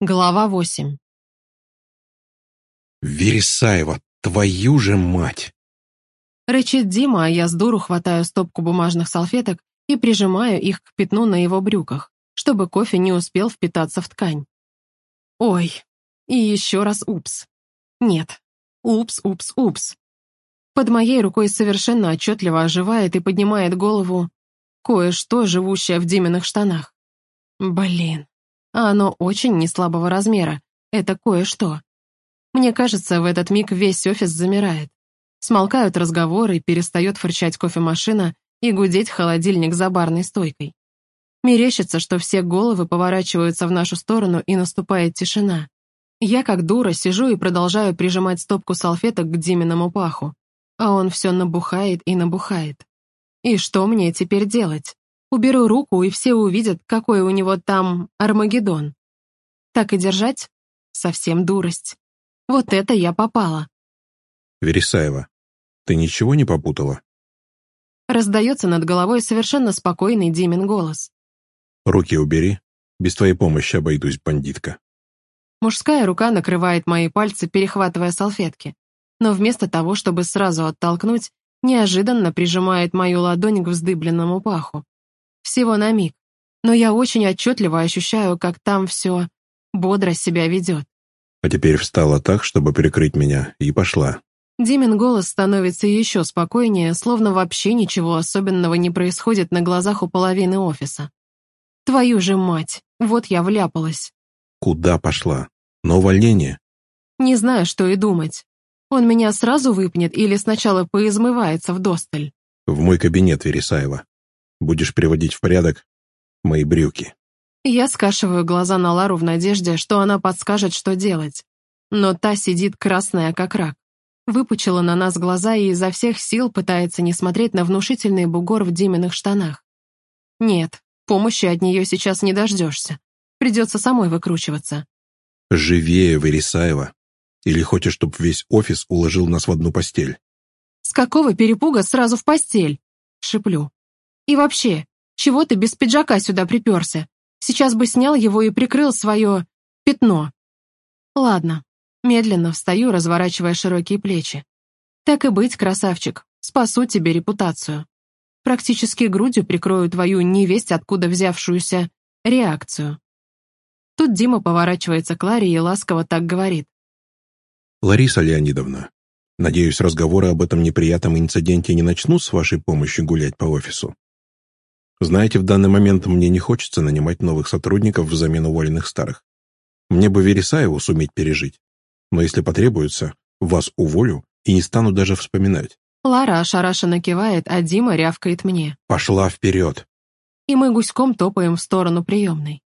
Глава восемь. «Вересаева, твою же мать!» Рычит Дима, а я с дуру хватаю стопку бумажных салфеток и прижимаю их к пятну на его брюках, чтобы кофе не успел впитаться в ткань. Ой, и еще раз упс. Нет, упс, упс, упс. Под моей рукой совершенно отчетливо оживает и поднимает голову кое-что, живущее в Диминых штанах. Блин, а оно очень неслабого размера, это кое-что. Мне кажется, в этот миг весь офис замирает. Смолкают разговоры, перестает фырчать кофемашина и гудеть холодильник за барной стойкой. Мерещится, что все головы поворачиваются в нашу сторону и наступает тишина. Я, как дура, сижу и продолжаю прижимать стопку салфеток к Диминому паху, а он все набухает и набухает. И что мне теперь делать? Уберу руку, и все увидят, какой у него там Армагеддон. Так и держать? Совсем дурость. Вот это я попала. «Вересаева, ты ничего не попутала?» Раздается над головой совершенно спокойный Димин голос. «Руки убери. Без твоей помощи обойдусь, бандитка». Мужская рука накрывает мои пальцы, перехватывая салфетки. Но вместо того, чтобы сразу оттолкнуть, неожиданно прижимает мою ладонь к вздыбленному паху. Всего на миг. Но я очень отчетливо ощущаю, как там все бодро себя ведет. А теперь встала так, чтобы прикрыть меня, и пошла. Димин голос становится еще спокойнее, словно вообще ничего особенного не происходит на глазах у половины офиса. Твою же мать, вот я вляпалась. Куда пошла? На увольнение? Не знаю, что и думать. Он меня сразу выпнет или сначала поизмывается в досталь? В мой кабинет, Вересаева. Будешь приводить в порядок мои брюки. Я скашиваю глаза на Лару в надежде, что она подскажет, что делать. Но та сидит красная, как рак выпучила на нас глаза и изо всех сил пытается не смотреть на внушительный бугор в Диминых штанах. Нет, помощи от нее сейчас не дождешься. Придется самой выкручиваться. «Живее, Вересаева! Или хочешь, чтобы весь офис уложил нас в одну постель?» «С какого перепуга сразу в постель?» — шиплю. «И вообще, чего ты без пиджака сюда приперся? Сейчас бы снял его и прикрыл свое... пятно». «Ладно, Медленно встаю, разворачивая широкие плечи. Так и быть, красавчик, спасу тебе репутацию. Практически грудью прикрою твою невесть, откуда взявшуюся реакцию. Тут Дима поворачивается к Ларе и ласково так говорит. «Лариса Леонидовна, надеюсь, разговоры об этом неприятном инциденте не начнут с вашей помощью гулять по офису. Знаете, в данный момент мне не хочется нанимать новых сотрудников взамен уволенных старых. Мне бы Вересаеву суметь пережить но если потребуется, вас уволю и не стану даже вспоминать». Лара ошарашенно кивает, а Дима рявкает мне. «Пошла вперед!» И мы гуськом топаем в сторону приемной.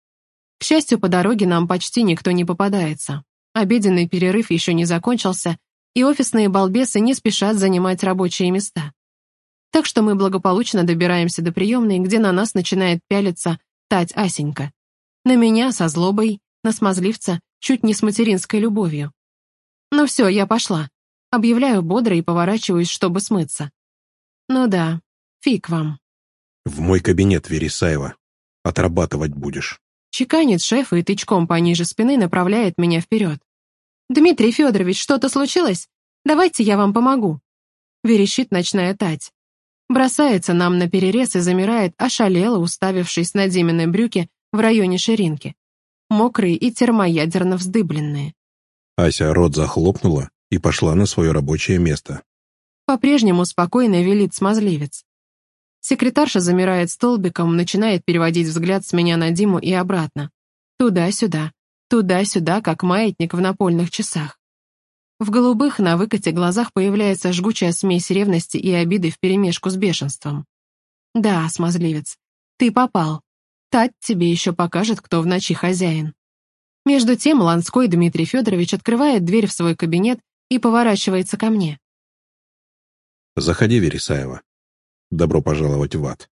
К счастью, по дороге нам почти никто не попадается. Обеденный перерыв еще не закончился, и офисные балбесы не спешат занимать рабочие места. Так что мы благополучно добираемся до приемной, где на нас начинает пялиться Тать Асенька. На меня со злобой, на смазливца, чуть не с материнской любовью. «Ну все, я пошла». Объявляю бодро и поворачиваюсь, чтобы смыться. «Ну да, фиг вам». «В мой кабинет, Вересаева. Отрабатывать будешь». Чеканит шеф и тычком пониже спины направляет меня вперед. «Дмитрий Федорович, что-то случилось? Давайте я вам помогу». Верещит ночная Тать. Бросается нам на перерез и замирает, ошалело уставившись на Димины брюки в районе ширинки. Мокрые и термоядерно вздыбленные. Ася рот захлопнула и пошла на свое рабочее место. По-прежнему спокойно велит смазливец. Секретарша замирает столбиком, начинает переводить взгляд с меня на Диму и обратно. Туда-сюда, туда-сюда, как маятник в напольных часах. В голубых на выкате глазах появляется жгучая смесь ревности и обиды вперемешку с бешенством. Да, смазливец, ты попал. Тать тебе еще покажет, кто в ночи хозяин. Между тем Ланской Дмитрий Федорович открывает дверь в свой кабинет и поворачивается ко мне. «Заходи, Вересаева. Добро пожаловать в ад».